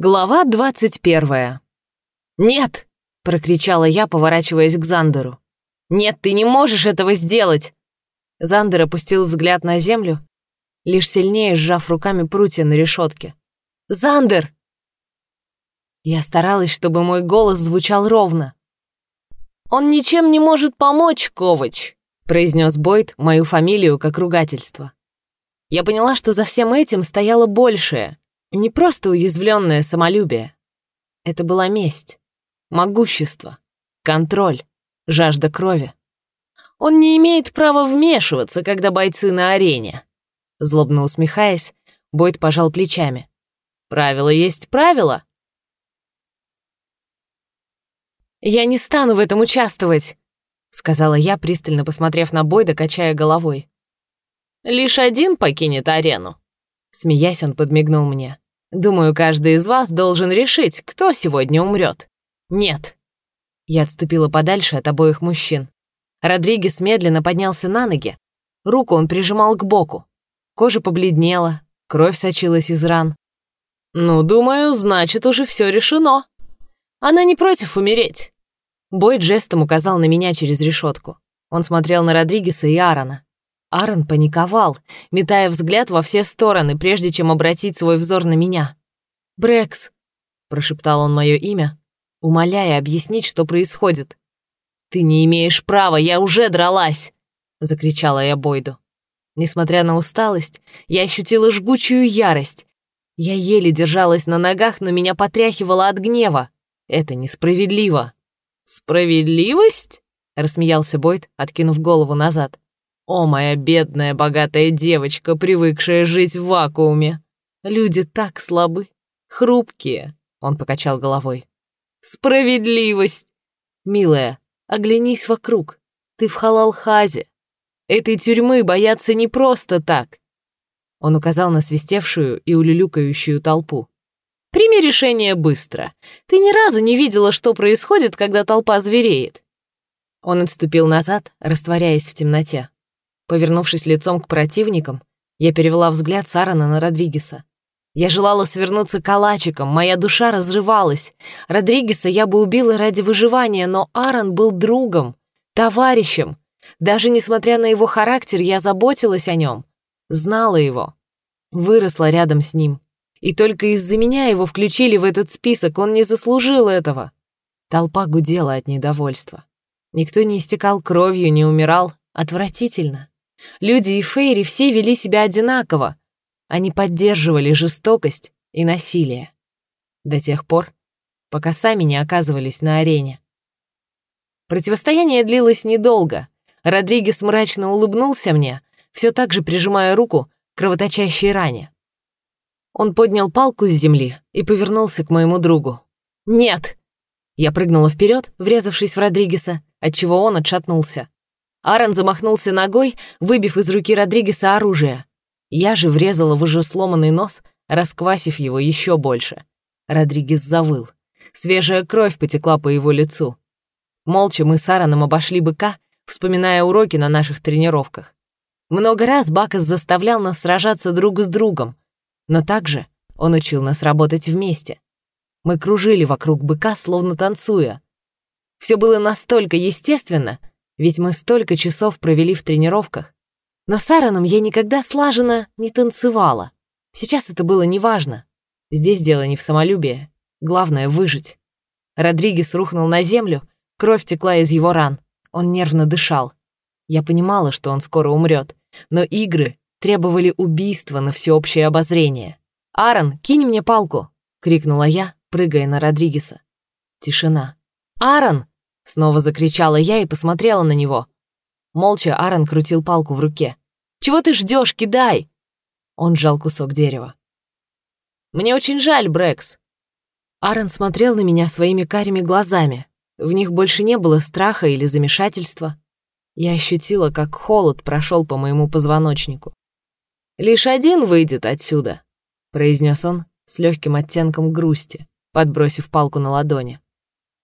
Глава двадцать первая. «Нет!» — прокричала я, поворачиваясь к Зандеру. «Нет, ты не можешь этого сделать!» Зандер опустил взгляд на землю, лишь сильнее сжав руками прутья на решетке. «Зандер!» Я старалась, чтобы мой голос звучал ровно. «Он ничем не может помочь, Ковач!» — произнес Бойд мою фамилию как ругательство. Я поняла, что за всем этим стояло большее — не просто уязвленное самолюбие. Это была месть, могущество, контроль, жажда крови. Он не имеет права вмешиваться, когда бойцы на арене. Злобно усмехаясь, Бойд пожал плечами. Правило есть правило. «Я не стану в этом участвовать», — сказала я, пристально посмотрев на Бойда, качая головой. «Лишь один покинет арену», Смеясь, он подмигнул мне. «Думаю, каждый из вас должен решить, кто сегодня умрет. Нет». Я отступила подальше от обоих мужчин. Родригес медленно поднялся на ноги. Руку он прижимал к боку. Кожа побледнела, кровь сочилась из ран. «Ну, думаю, значит, уже все решено. Она не против умереть». Бойд жестом указал на меня через решетку. Он смотрел на Родригеса и Аарона. Аарон паниковал, метая взгляд во все стороны, прежде чем обратить свой взор на меня. «Брэкс», — прошептал он мое имя, умоляя объяснить, что происходит. «Ты не имеешь права, я уже дралась!» — закричала я Бойду. Несмотря на усталость, я ощутила жгучую ярость. Я еле держалась на ногах, но меня потряхивало от гнева. Это несправедливо. «Справедливость?» — рассмеялся Бойд, откинув голову назад. О, моя бедная богатая девочка, привыкшая жить в вакууме. Люди так слабы, хрупкие, он покачал головой. Справедливость. Милая, оглянись вокруг. Ты в халалхазе. Этой тюрьмы боятся не просто так. Он указал на свистевшую и улюлюкающую толпу. Прими решение быстро. Ты ни разу не видела, что происходит, когда толпа звереет. Он отступил назад, растворяясь в темноте. Повернувшись лицом к противникам, я перевела взгляд Сарана на Родригеса. Я желала свернуться калачиком, моя душа разрывалась. Родригеса я бы убила ради выживания, но Аарон был другом, товарищем. Даже несмотря на его характер, я заботилась о нем, знала его, выросла рядом с ним. И только из-за меня его включили в этот список, он не заслужил этого. Толпа гудела от недовольства. Никто не истекал кровью, не умирал. Отвратительно. Люди и Фейри все вели себя одинаково. Они поддерживали жестокость и насилие. До тех пор, пока сами не оказывались на арене. Противостояние длилось недолго. Родригес мрачно улыбнулся мне, все так же прижимая руку к кровоточащей ране. Он поднял палку с земли и повернулся к моему другу. «Нет!» Я прыгнула вперед, врезавшись в Родригеса, отчего он отшатнулся. Аарон замахнулся ногой, выбив из руки Родригеса оружие. Я же врезала в уже сломанный нос, расквасив его еще больше. Родригес завыл. Свежая кровь потекла по его лицу. Молча мы с Аароном обошли быка, вспоминая уроки на наших тренировках. Много раз Бакас заставлял нас сражаться друг с другом, но также он учил нас работать вместе. Мы кружили вокруг быка, словно танцуя. Все было настолько естественно, ведь мы столько часов провели в тренировках. Но с Аароном я никогда слаженно не танцевала. Сейчас это было неважно. Здесь дело не в самолюбии. Главное — выжить. Родригес рухнул на землю, кровь текла из его ран. Он нервно дышал. Я понимала, что он скоро умрет, но игры требовали убийства на всеобщее обозрение. «Аарон, кинь мне палку!» — крикнула я, прыгая на Родригеса. Тишина. «Аарон!» Снова закричала я и посмотрела на него. Молча Аарон крутил палку в руке. «Чего ты ждешь? Кидай!» Он сжал кусок дерева. «Мне очень жаль, Брэкс». Аарон смотрел на меня своими карими глазами. В них больше не было страха или замешательства. Я ощутила, как холод прошел по моему позвоночнику. «Лишь один выйдет отсюда», — произнес он с легким оттенком грусти, подбросив палку на ладони.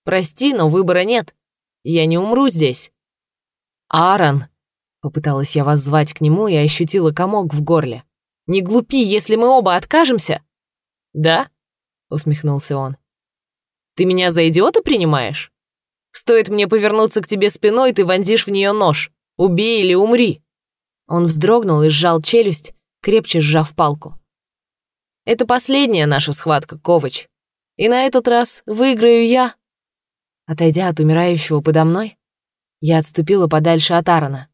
Прости, но выбора нет. Я не умру здесь. Аарон, попыталась я воззвать к нему и ощутила комок в горле. Не глупи, если мы оба откажемся. Да? — усмехнулся он. «Ты меня за идиота принимаешь? Стоит мне повернуться к тебе спиной, ты вонзишь в нее нож. Убей или умри!» Он вздрогнул и сжал челюсть, крепче сжав палку. «Это последняя наша схватка, Ковач. И на этот раз выиграю я». Отойдя от умирающего подо мной, я отступила подальше от Аарона.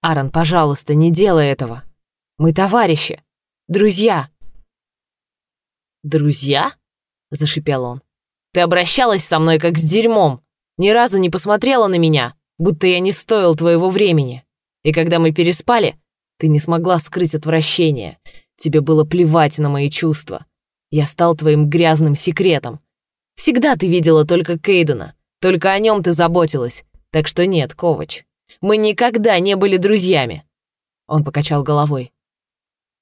«Аарон, пожалуйста, не делай этого. Мы товарищи, друзья». «Друзья?» — зашипел он. «Ты обращалась со мной как с дерьмом, ни разу не посмотрела на меня, будто я не стоил твоего времени. И когда мы переспали, ты не смогла скрыть отвращение. Тебе было плевать на мои чувства. Я стал твоим грязным секретом. Всегда ты видела только Кейдена, только о нем ты заботилась. Так что нет, Ковач, мы никогда не были друзьями. Он покачал головой.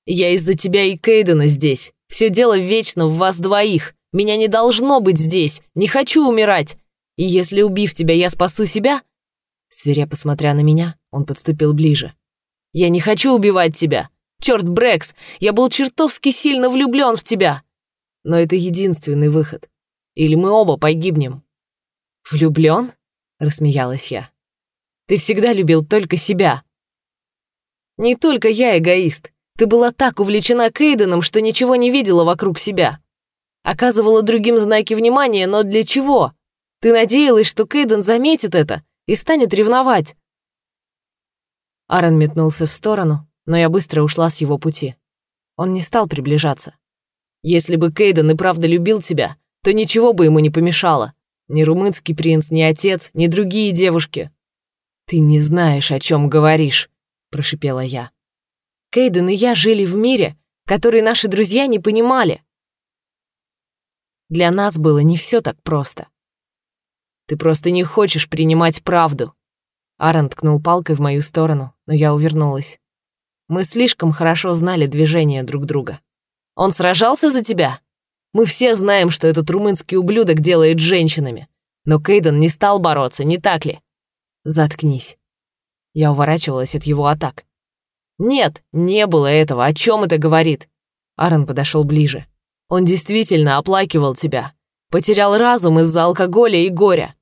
Я из-за тебя и Кейдена здесь. Все дело вечно в вас двоих. Меня не должно быть здесь. Не хочу умирать. И если, убив тебя, я спасу себя...» Свирепо смотря на меня, он подступил ближе. «Я не хочу убивать тебя. Черт, Брэкс, я был чертовски сильно влюблен в тебя. Но это единственный выход. Или мы оба погибнем». «Влюблен?» — рассмеялась я. «Ты всегда любил только себя». «Не только я эгоист. Ты была так увлечена Кейденом, что ничего не видела вокруг себя. Оказывала другим знаки внимания, но для чего? Ты надеялась, что Кейден заметит это и станет ревновать. Аарон метнулся в сторону, но я быстро ушла с его пути. Он не стал приближаться. Если бы Кейден и правда любил тебя, то ничего бы ему не помешало. Ни румынский принц, ни отец, ни другие девушки. «Ты не знаешь, о чем говоришь», — прошипела я. Кейден и я жили в мире, который наши друзья не понимали. Для нас было не все так просто. Ты просто не хочешь принимать правду. Аарон ткнул палкой в мою сторону, но я увернулась. Мы слишком хорошо знали движения друг друга. Он сражался за тебя? Мы все знаем, что этот румынский ублюдок делает женщинами. Но Кейден не стал бороться, не так ли? Заткнись. Я уворачивалась от его атак. Нет, не было этого. О чем это говорит? Аарон подошел ближе. Он действительно оплакивал тебя. Потерял разум из-за алкоголя и горя.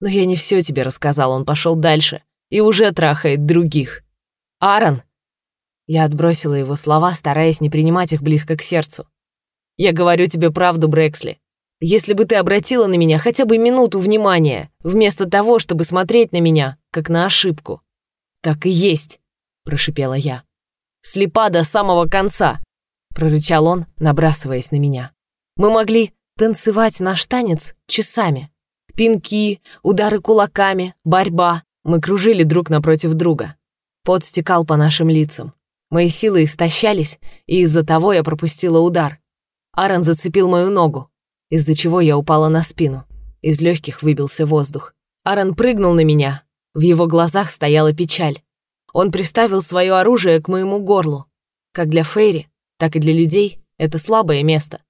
Но я не все тебе рассказал, он пошел дальше и уже трахает других. Аарон!» Я отбросила его слова, стараясь не принимать их близко к сердцу. «Я говорю тебе правду, Брэксли. Если бы ты обратила на меня хотя бы минуту внимания, вместо того, чтобы смотреть на меня, как на ошибку». «Так и есть», — прошипела я. «Слепа до самого конца», — прорычал он, набрасываясь на меня. «Мы могли танцевать наш танец часами. Пинки, удары кулаками, борьба. Мы кружили друг напротив друга. Пот стекал по нашим лицам. Мои силы истощались, и из-за того я пропустила удар. Аарон зацепил мою ногу, из-за чего я упала на спину. Из легких выбился воздух. Аарон прыгнул на меня. В его глазах стояла печаль. Он приставил свое оружие к моему горлу. Как для Фейри, так и для людей это слабое место.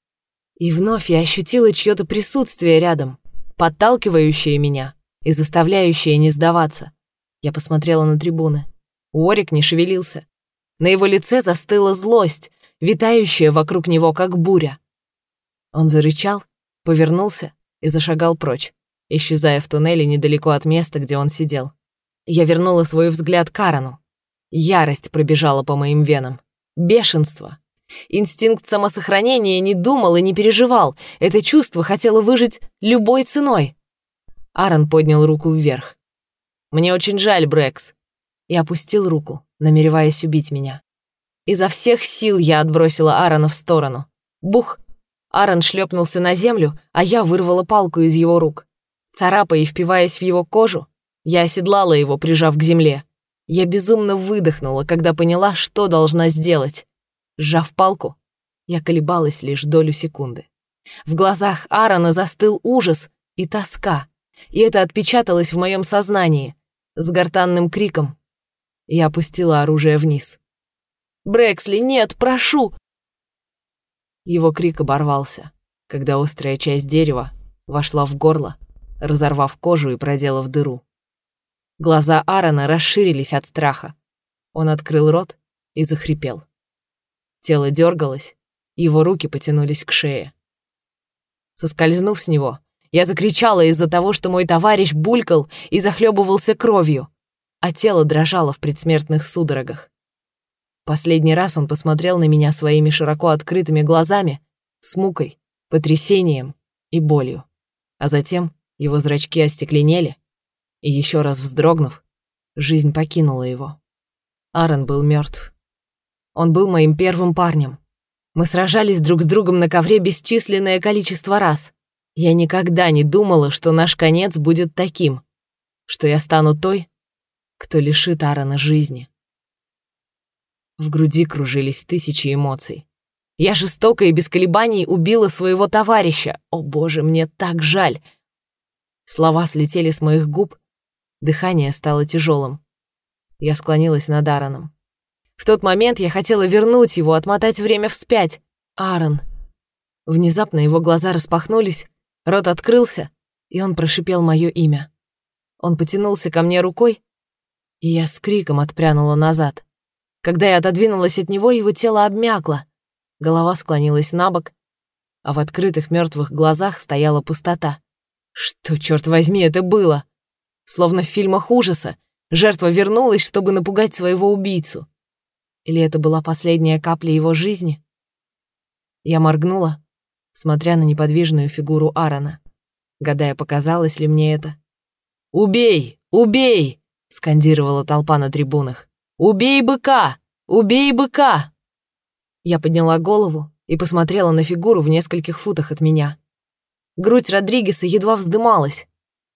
И вновь я ощутила чье-то присутствие рядом, подталкивающее меня и заставляющее не сдаваться. Я посмотрела на трибуны. Уорик не шевелился. На его лице застыла злость, витающая вокруг него, как буря. Он зарычал, повернулся и зашагал прочь, исчезая в туннеле недалеко от места, где он сидел. Я вернула свой взгляд Карану. Ярость пробежала по моим венам. Бешенство. Инстинкт самосохранения не думал и не переживал. Это чувство хотело выжить любой ценой. Аарон поднял руку вверх. «Мне очень жаль, Брэкс». И опустил руку, намереваясь убить меня. Изо всех сил я отбросила Аарона в сторону. Бух! Аарон шлепнулся на землю, а я вырвала палку из его рук. Царапая и впиваясь в его кожу, я оседлала его, прижав к земле. Я безумно выдохнула, когда поняла, что должна сделать. Сжав палку, я колебалась лишь долю секунды. В глазах Аарона застыл ужас и тоска, и это отпечаталось в моем сознании. С гортанным криком я опустила оружие вниз. «Брэксли, нет, прошу!» Его крик оборвался, когда острая часть дерева вошла в горло, разорвав кожу и проделав дыру. Глаза Аарона расширились от страха. Он открыл рот и захрипел. Тело дергалось, его руки потянулись к шее. Соскользнув с него, я закричала из-за того, что мой товарищ булькал и захлебывался кровью, а тело дрожало в предсмертных судорогах. Последний раз он посмотрел на меня своими широко открытыми глазами, с мукой, потрясением и болью. А затем его зрачки остекленели, и еще раз вздрогнув, жизнь покинула его. Аарон был мертв. Он был моим первым парнем. Мы сражались друг с другом на ковре бесчисленное количество раз. Я никогда не думала, что наш конец будет таким, что я стану той, кто лишит Аарона жизни. В груди кружились тысячи эмоций. Я жестоко и без колебаний убила своего товарища. О боже, мне так жаль. Слова слетели с моих губ, дыхание стало тяжелым. Я склонилась над Аароном. В тот момент я хотела вернуть его, отмотать время вспять. Аарон. Внезапно его глаза распахнулись, Рот открылся, и он прошипел мое имя. Он потянулся ко мне рукой, и я с криком отпрянула назад. Когда я отодвинулась от него, его тело обмякло, голова склонилась на бок, а в открытых мертвых глазах стояла пустота. Что, черт возьми, это было? Словно в фильмах ужаса, жертва вернулась, чтобы напугать своего убийцу. Или это была последняя капля его жизни? Я моргнула, смотря на неподвижную фигуру Аарона, гадая, показалось ли мне это. «Убей! Убей!» — скандировала толпа на трибунах. «Убей быка! Убей быка!» Я подняла голову и посмотрела на фигуру в нескольких футах от меня. Грудь Родригеса едва вздымалась.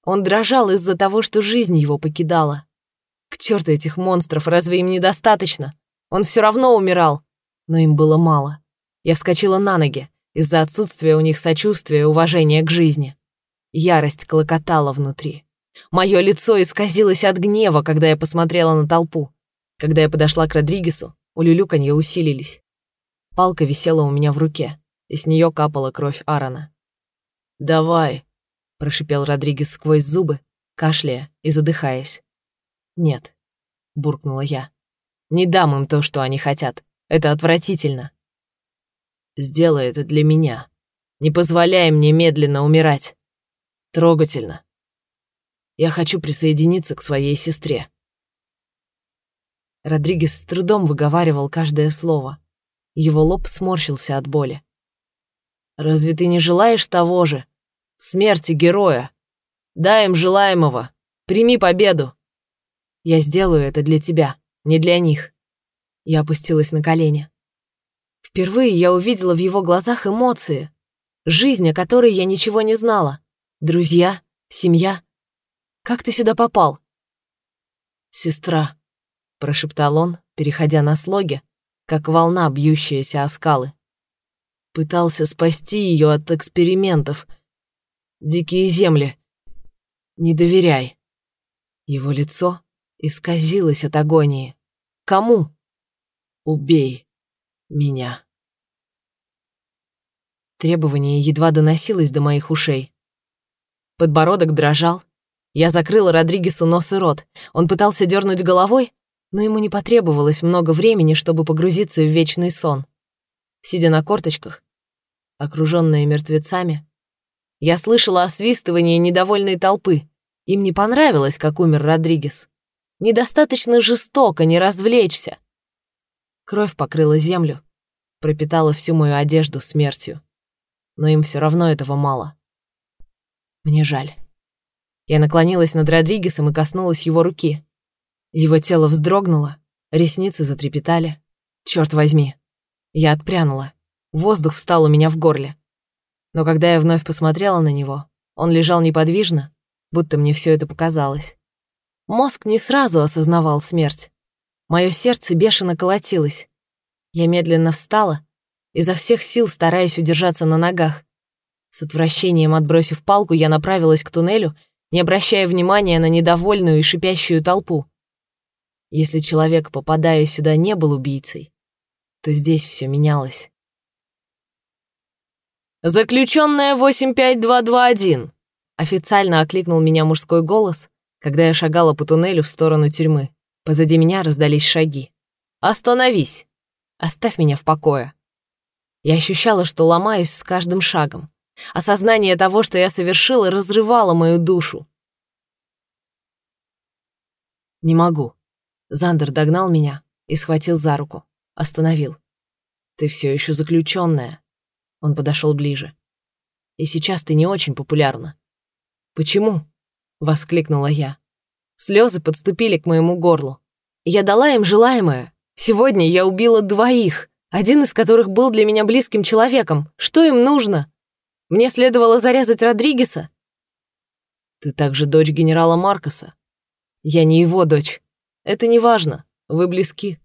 Он дрожал из-за того, что жизнь его покидала. К черту этих монстров, разве им недостаточно? Он все равно умирал. Но им было мало. Я вскочила на ноги, из-за отсутствия у них сочувствия и уважения к жизни. Ярость клокотала внутри. Мое лицо исказилось от гнева, когда я посмотрела на толпу. Когда я подошла к Родригесу, улюлюканье усилились. Палка висела у меня в руке, и с нее капала кровь Аарона. «Давай», — прошипел Родригес сквозь зубы, кашляя и задыхаясь. «Нет», — буркнула я. «Не дам им то, что они хотят. Это отвратительно». Сделай это для меня. Не позволяй мне медленно умирать. Трогательно. Я хочу присоединиться к своей сестре. Родригес с трудом выговаривал каждое слово. Его лоб сморщился от боли. «Разве ты не желаешь того же? Смерти героя? Дай им желаемого. Прими победу. Я сделаю это для тебя, не для них». Я опустилась на колени. Впервые я увидела в его глазах эмоции. Жизнь, о которой я ничего не знала. Друзья, семья. Как ты сюда попал? Сестра, прошептал он, переходя на слоги, как волна, бьющаяся о скалы. Пытался спасти ее от экспериментов. Дикие земли. Не доверяй. Его лицо исказилось от агонии. Кому? Убей меня. Требование едва доносилось до моих ушей. Подбородок дрожал. Я закрыла Родригесу нос и рот. Он пытался дернуть головой, но ему не потребовалось много времени, чтобы погрузиться в вечный сон. Сидя на корточках, окруженная мертвецами, я слышала освистывание недовольной толпы. Им не понравилось, как умер Родригес. Недостаточно жестоко не развлечься. Кровь покрыла землю, пропитала всю мою одежду смертью. Но им все равно этого мало. Мне жаль. Я наклонилась над Родригесом и коснулась его руки. Его тело вздрогнуло, ресницы затрепетали. Черт возьми. Я отпрянула. Воздух встал у меня в горле. Но когда я вновь посмотрела на него, он лежал неподвижно, будто мне все это показалось. Мозг не сразу осознавал смерть. Мое сердце бешено колотилось. Я медленно встала, изо всех сил стараясь удержаться на ногах. С отвращением отбросив палку, я направилась к туннелю, не обращая внимания на недовольную и шипящую толпу. Если человек, попадая сюда, не был убийцей, то здесь все менялось. «Заключенная 85221!» Официально окликнул меня мужской голос, когда я шагала по туннелю в сторону тюрьмы. Позади меня раздались шаги. «Остановись! Оставь меня в покое!» Я ощущала, что ломаюсь с каждым шагом. Осознание того, что я совершила, разрывало мою душу. «Не могу». Зандер догнал меня и схватил за руку. Остановил. «Ты все еще заключенная». Он подошел ближе. «И сейчас ты не очень популярна». «Почему?» — воскликнула я. Слезы подступили к моему горлу. Я дала им желаемое. Сегодня я убила двоих, один из которых был для меня близким человеком. Что им нужно? Мне следовало зарезать Родригеса? Ты также дочь генерала Маркоса. Я не его дочь. Это не важно. Вы близки.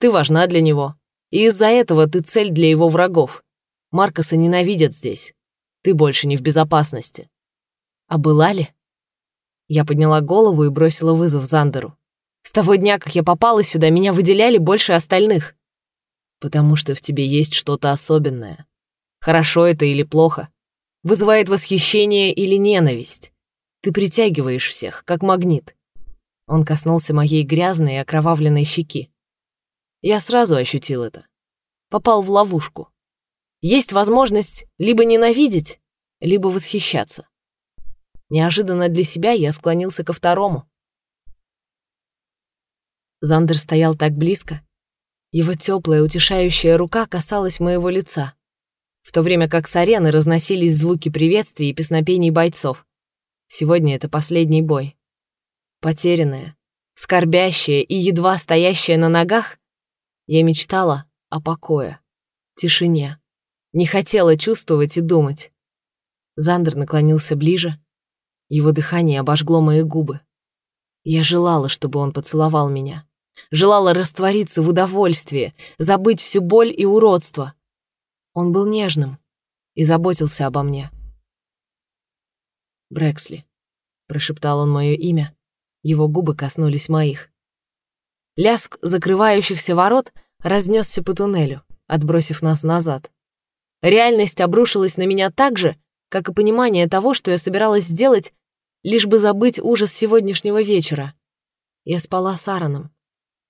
Ты важна для него. И из-за этого ты цель для его врагов. Маркоса ненавидят здесь. Ты больше не в безопасности. А была ли? Я подняла голову и бросила вызов Зандеру. С того дня, как я попала сюда, меня выделяли больше остальных. Потому что в тебе есть что-то особенное. Хорошо это или плохо. Вызывает восхищение или ненависть. Ты притягиваешь всех, как магнит. Он коснулся моей грязной и окровавленной щеки. Я сразу ощутил это. Попал в ловушку. Есть возможность либо ненавидеть, либо восхищаться. Неожиданно для себя я склонился ко второму. Зандер стоял так близко. Его теплая, утешающая рука касалась моего лица, в то время как с арены разносились звуки приветствий и песнопений бойцов. Сегодня это последний бой. Потерянная, скорбящая и едва стоящая на ногах, я мечтала о покое, тишине. Не хотела чувствовать и думать. Зандер наклонился ближе. Его дыхание обожгло мои губы. Я желала, чтобы он поцеловал меня. Желала раствориться в удовольствии, забыть всю боль и уродство. Он был нежным и заботился обо мне. «Брэксли», — прошептал он мое имя, его губы коснулись моих. Ляск закрывающихся ворот разнесся по туннелю, отбросив нас назад. Реальность обрушилась на меня так же, как и понимание того, что я собиралась сделать, лишь бы забыть ужас сегодняшнего вечера. Я спала с Аароном.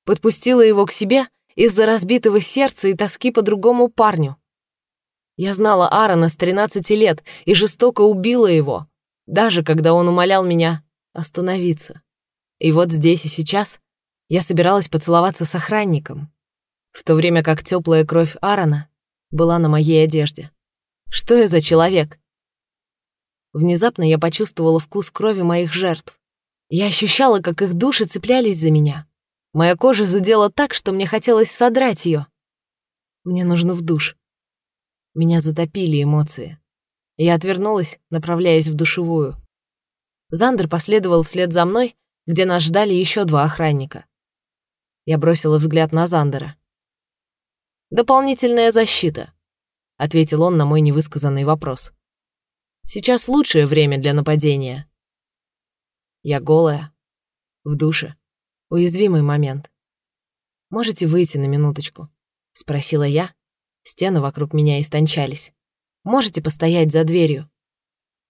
Подпустила его к себе из-за разбитого сердца и тоски по другому парню. Я знала Аарона с 13 лет и жестоко убила его, даже когда он умолял меня остановиться. И вот здесь и сейчас я собиралась поцеловаться с охранником, в то время как теплая кровь Аарона была на моей одежде. Что я за человек? Внезапно я почувствовала вкус крови моих жертв. Я ощущала, как их души цеплялись за меня. Моя кожа зудела так, что мне хотелось содрать ее. Мне нужно в душ. Меня затопили эмоции. Я отвернулась, направляясь в душевую. Зандер последовал вслед за мной, где нас ждали еще два охранника. Я бросила взгляд на Зандера. «Дополнительная защита», — ответил он на мой невысказанный вопрос. «Сейчас лучшее время для нападения». Я голая, в душе, уязвимый момент. «Можете выйти на минуточку?» — спросила я. Стены вокруг меня истончались. «Можете постоять за дверью?»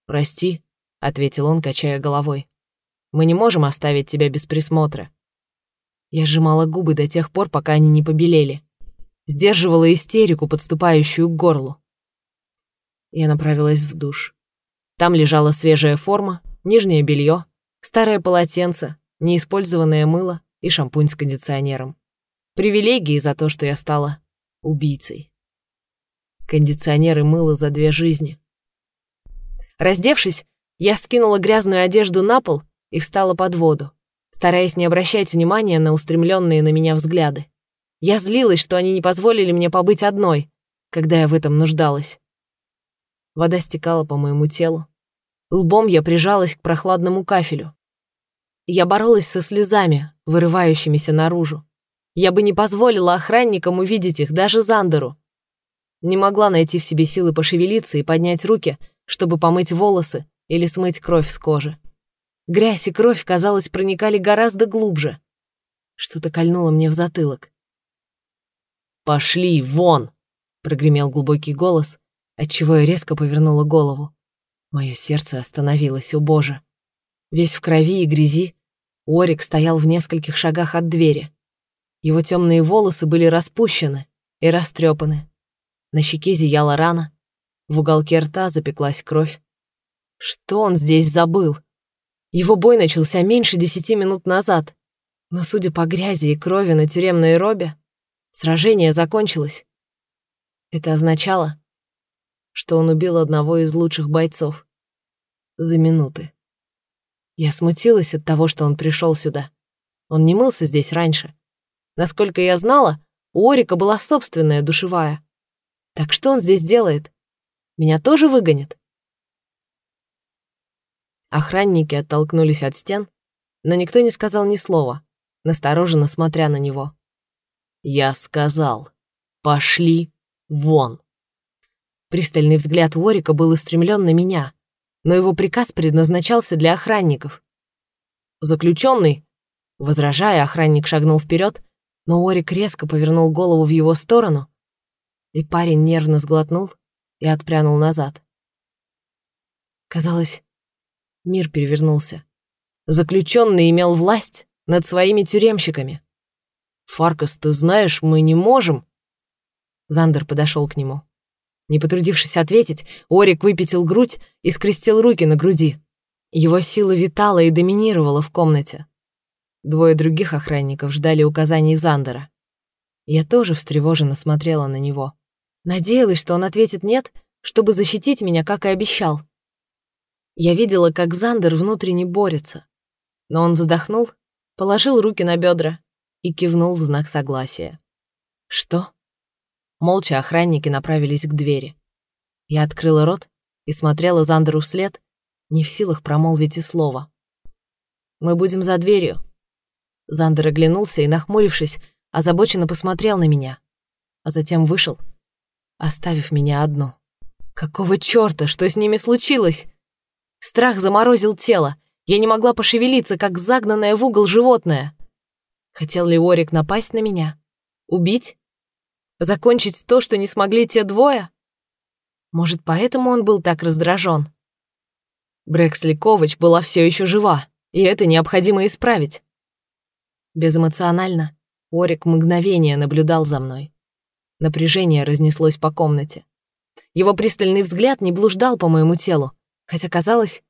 «Прости», — ответил он, качая головой. Мы не можем оставить тебя без присмотра». Я сжимала губы до тех пор, пока они не побелели. Сдерживала истерику, подступающую к горлу. Я направилась в душ. Там лежала свежая форма, нижнее белье, старое полотенце, неиспользованное мыло и шампунь с кондиционером. Привилегии за то, что я стала убийцей. Кондиционер и мыло за две жизни. Раздевшись, я скинула грязную одежду на пол и встала под воду, стараясь не обращать внимания на устремленные на меня взгляды. Я злилась, что они не позволили мне побыть одной, когда я в этом нуждалась. Вода стекала по моему телу. Лбом я прижалась к прохладному кафелю. Я боролась со слезами, вырывающимися наружу. Я бы не позволила охранникам увидеть их, даже Зандеру. Не могла найти в себе силы пошевелиться и поднять руки, чтобы помыть волосы или смыть кровь с кожи. Грязь и кровь, казалось, проникали гораздо глубже. Что-то кольнуло мне в затылок. «Пошли, вон!» — прогремел глубокий голос, отчего я резко повернула голову. Мое сердце остановилось, о боже. Весь в крови и грязи, Орик стоял в нескольких шагах от двери. Его темные волосы были распущены и растрепаны. На щеке зияла рана. В уголке рта запеклась кровь. Что он здесь забыл? Его бой начался меньше десяти минут назад, но, судя по грязи и крови на тюремной робе, сражение закончилось. Это означало, что он убил одного из лучших бойцов. За минуты. Я смутилась от того, что он пришел сюда. Он не мылся здесь раньше. Насколько я знала, у Орика была собственная душевая. Так что он здесь делает? Меня тоже выгонит? Охранники оттолкнулись от стен, но никто не сказал ни слова, настороженно смотря на него. «Я сказал, пошли вон!» Пристальный взгляд Ворика был устремлен на меня, но его приказ предназначался для охранников. «Заключенный!» Возражая, охранник шагнул вперед, но Орик резко повернул голову в его сторону, и парень нервно сглотнул и отпрянул назад. Казалось, мир перевернулся. Заключенный имел власть над своими тюремщиками. «Фаркас, ты знаешь, мы не можем...» Зандер подошел к нему. Не потрудившись ответить, Орик выпятил грудь и скрестил руки на груди. Его сила витала и доминировала в комнате. Двое других охранников ждали указаний Зандера. Я тоже встревоженно смотрела на него. Надеялась, что он ответит «нет», чтобы защитить меня, как и обещал. Я видела, как Зандер внутренне борется. Но он вздохнул, положил руки на бедра и кивнул в знак согласия. «Что?» Молча охранники направились к двери. Я открыла рот и смотрела Зандеру вслед, не в силах промолвить и слова. «Мы будем за дверью». Зандер оглянулся и, нахмурившись, озабоченно посмотрел на меня, а затем вышел, оставив меня одну. «Какого чёрта? Что с ними случилось?» Страх заморозил тело. Я не могла пошевелиться, как загнанное в угол животное. Хотел ли Орик напасть на меня? Убить? Закончить то, что не смогли те двое? Может, поэтому он был так раздражен? Брэксли Ковач была все еще жива, и это необходимо исправить. Безэмоционально Орик мгновение наблюдал за мной. Напряжение разнеслось по комнате. Его пристальный взгляд не блуждал по моему телу, хотя, казалось,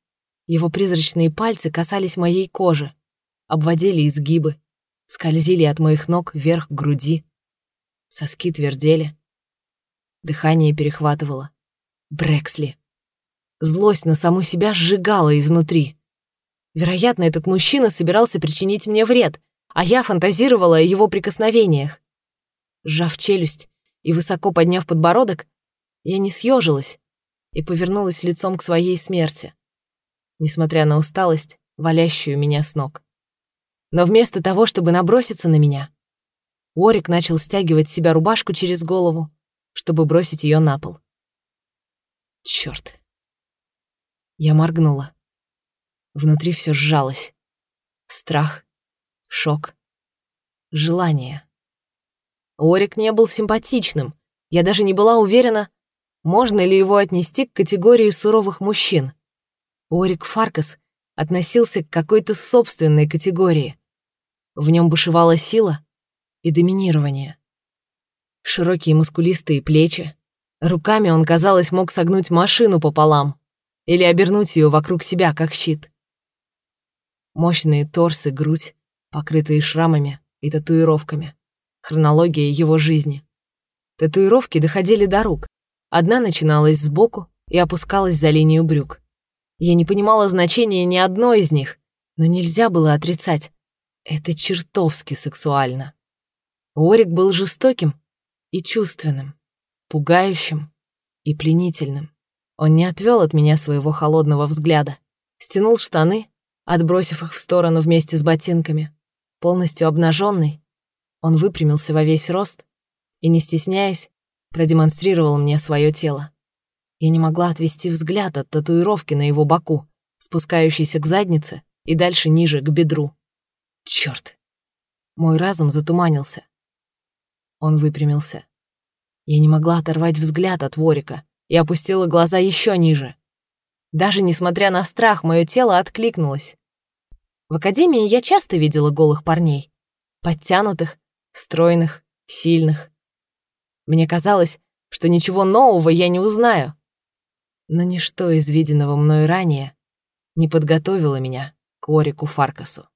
его призрачные пальцы касались моей кожи, обводили изгибы, скользили от моих ног вверх к груди. Соски твердели. Дыхание перехватывало. Брексли. Злость на саму себя сжигала изнутри. Вероятно, этот мужчина собирался причинить мне вред, а я фантазировала о его прикосновениях. Сжав челюсть и высоко подняв подбородок, я не съежилась и повернулась лицом к своей смерти, несмотря на усталость, валящую меня с ног. Но вместо того, чтобы наброситься на меня, Уорик начал стягивать себя рубашку через голову, чтобы бросить ее на пол. Черт! Я моргнула. Внутри все сжалось. Страх, шок, желание. Орик не был симпатичным. Я даже не была уверена, можно ли его отнести к категории суровых мужчин. Орик Фаркас относился к какой-то собственной категории. В нем бушевала сила, и доминирование. Широкие мускулистые плечи. Руками он, казалось, мог согнуть машину пополам или обернуть ее вокруг себя, как щит. Мощные торсы, грудь, покрытые шрамами и татуировками. Хронология его жизни. Татуировки доходили до рук. Одна начиналась сбоку и опускалась за линию брюк. Я не понимала значения ни одной из них, но нельзя было отрицать. Это чертовски сексуально. Орик был жестоким и чувственным, пугающим и пленительным. Он не отвел от меня своего холодного взгляда, стянул штаны, отбросив их в сторону вместе с ботинками. Полностью обнаженный, он выпрямился во весь рост и, не стесняясь, продемонстрировал мне свое тело. Я не могла отвести взгляд от татуировки на его боку, спускающейся к заднице и дальше ниже, к бедру. Черт! Мой разум затуманился. Он выпрямился. Я не могла оторвать взгляд от Ворика и опустила глаза еще ниже. Даже несмотря на страх, мое тело откликнулось. В академии я часто видела голых парней. Подтянутых, стройных, сильных. Мне казалось, что ничего нового я не узнаю. Но ничто из виденного мной ранее не подготовило меня к Орику Фаркасу.